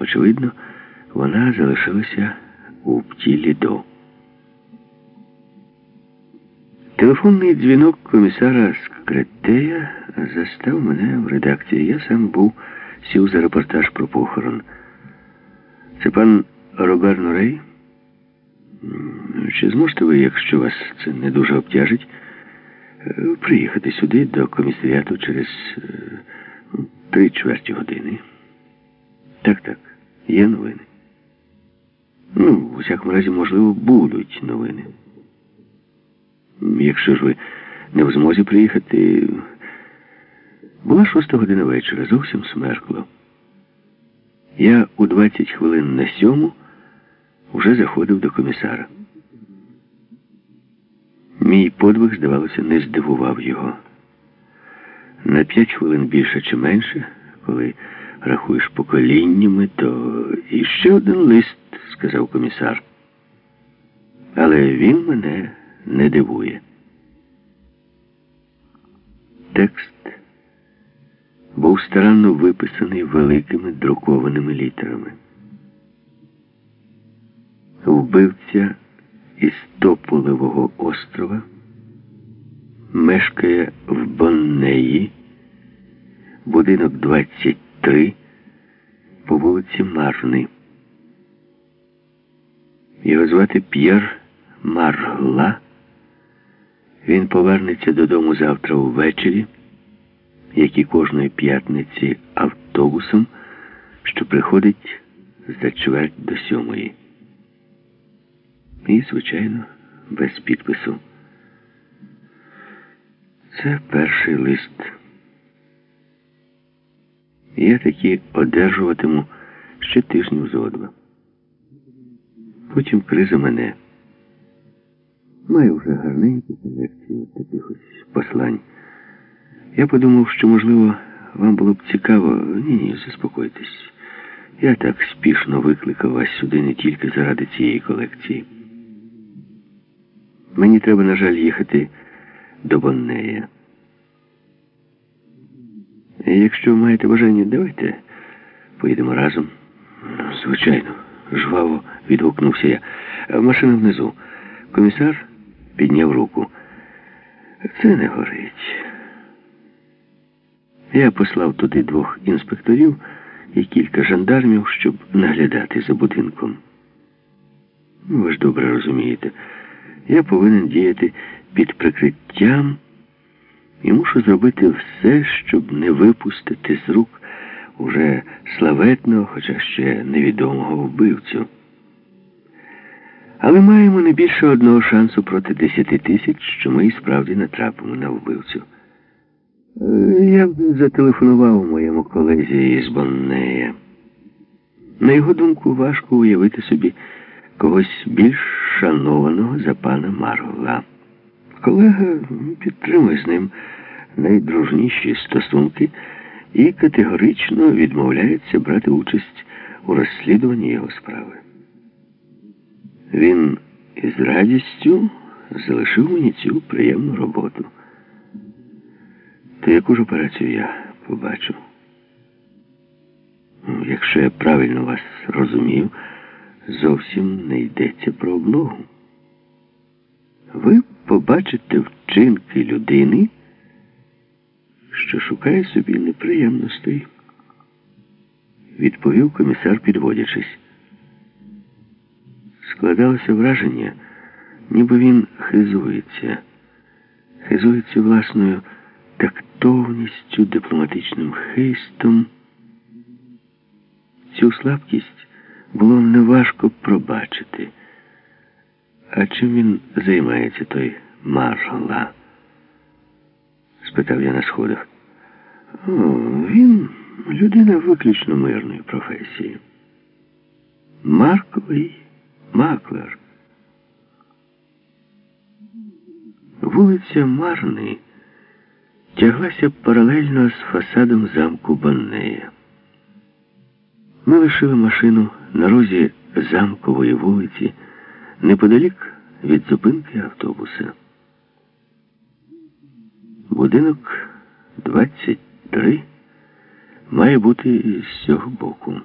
Очевидно, вона залишилася у тілі до. Телефонний дзвінок комісара Скретея застав мене в редакції. Я сам був сів за репортаж про похорон. Це пан Робер Норей? Чи зможете ви, якщо вас це не дуже обтяжить, е, приїхати сюди до комісаріату через е, три чверті години? Так, так, є новини. Ну, у всякому разі, можливо, будуть новини. Якщо ж ви не в змозі приїхати, була шоста година вечора, зовсім смеркло. Я у 20 хвилин на сьому вже заходив до комісара. Мій подвиг, здавалося, не здивував його. На п'ять хвилин більше чи менше, коли рахуєш поколіннями, то іще один лист, сказав комісар. Але він мене не дивує. Текст був старанно виписаний великими друкованими літерами. Вбивця із Тополевого острова мешкає в Боннеї, будинок 23 по вулиці Марни. Його звати П'єр Маргла. Він повернеться додому завтра увечері, як і кожної п'ятниці автобусом, що приходить за чверть до сьомої. І, звичайно, без підпису. Це перший лист. Я таки одержуватиму ще тижнів зо. Потім криза мене. Маю вже гарненьку колекцію таких ось послань. Я подумав, що, можливо, вам було б цікаво. Ні-ні, заспокойтесь. Я так спішно викликав вас сюди не тільки заради цієї колекції. Мені треба, на жаль, їхати до Боннея. Якщо маєте бажання, давайте поїдемо разом. Звичайно, жваво відгукнувся я. Машина внизу. Комісар підняв руку. Це не горить. Я послав туди двох інспекторів і кілька жандармів, щоб наглядати за будинком. Ну, ви ж добре розумієте, я повинен діяти під прикриттям і мушу зробити все, щоб не випустити з рук уже славетного, хоча ще невідомого вбивцю. Але маємо не більше одного шансу проти десяти тисяч, що ми і справді натрапимо на вбивцю. Е, я б зателефонував моєму колезі із Боннея. На його думку, важко уявити собі когось більш шанованого за пана Маргла. Колега підтримує з ним найдружніші стосунки і категорично відмовляється брати участь у розслідуванні його справи. Він із радістю залишив мені цю приємну роботу. То яку ж операцію я побачу? Ну, якщо я правильно вас розумів, зовсім не йдеться про облогу. Ви побачите вчинки людини, що шукає собі неприємностей, відповів комісар, підводячись. Складалося враження, ніби він хизується, хизується власною тактовністю, дипломатичним хистом. Цю слабкість було неважко пробачити. А чим він займається той маршала? спитав я на сходах. Він людина виключно мирної професії. Марковий маклер. Вулиця Марни тяглася паралельно з фасадом замку Баннея. Ми лишили машину на розі замкової вулиці неподалік від зупинки автобуса. Будинок 23 має бути з цього боку.